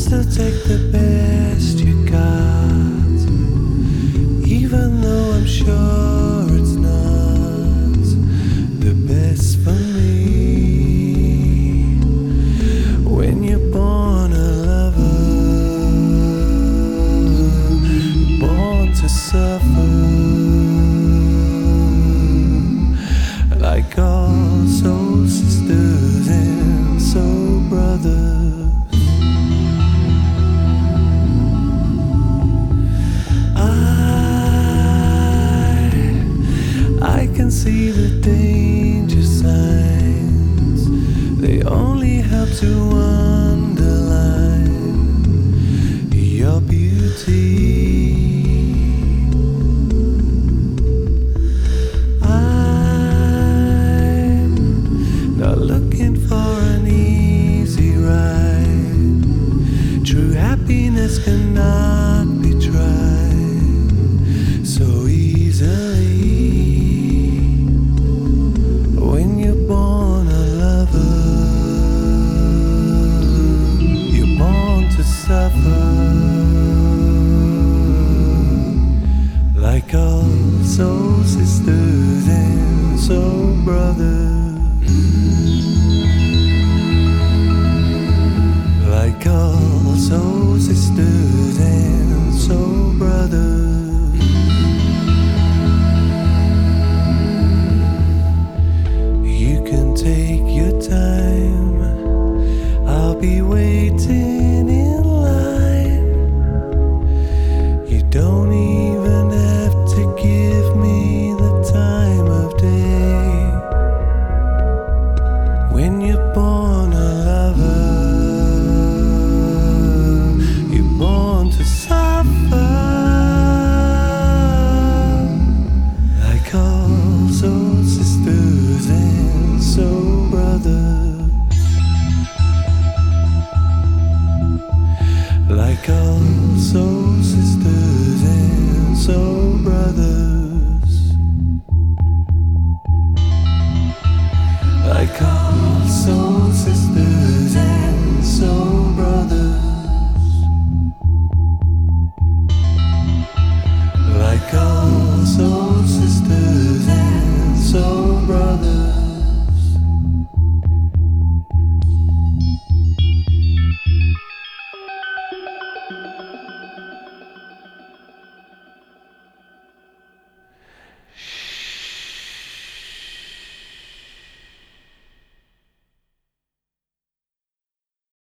still take the best you got, even though I'm sure. See the danger signs. They only help to underline your beauty. I'm not looking for an easy ride. True happiness cannot soul sisters and soul brothers. Like all soul sisters and soul brothers. You can take so